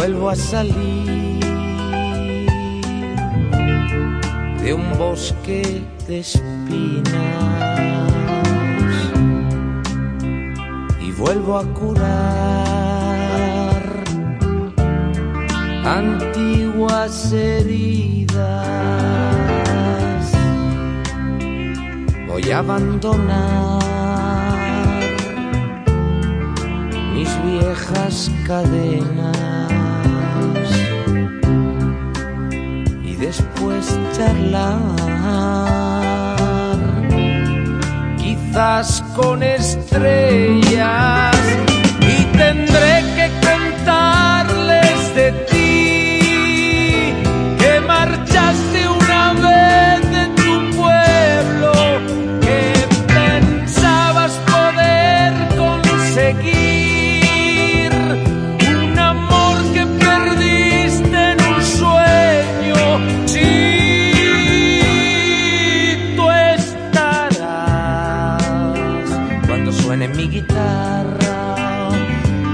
vuelvo a salir de un bosque de espinas y vuelvo a curar antiguas heridas. Voy a abandonar mis viejas cadenas después charlar, quizás con estrellas,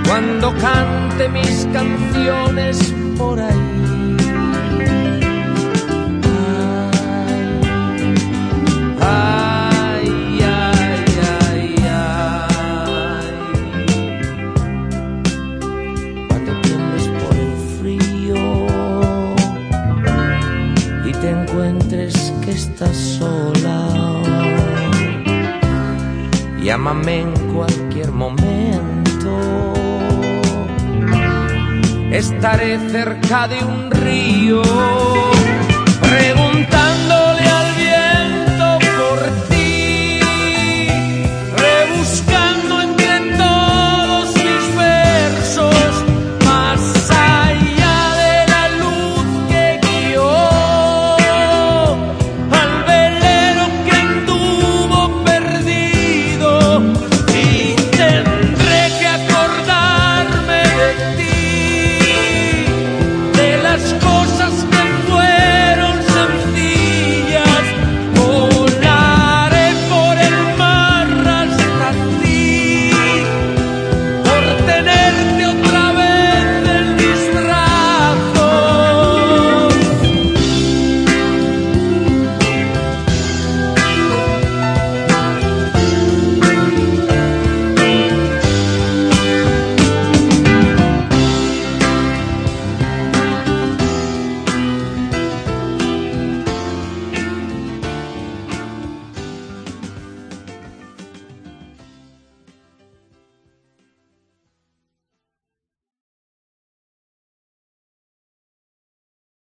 cuando cante mis canciones por ahí. Ay, ay, ay, ay. Cuando tiembles por el frío y te encuentres que estás sola, llámame en cualquier momento. estaré cerca de un río preguntando